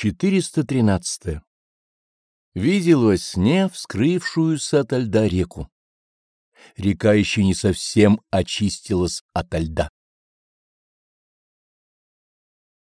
413. Видел во сне вскрывшуюся ото льда реку. Река еще не совсем очистилась ото льда.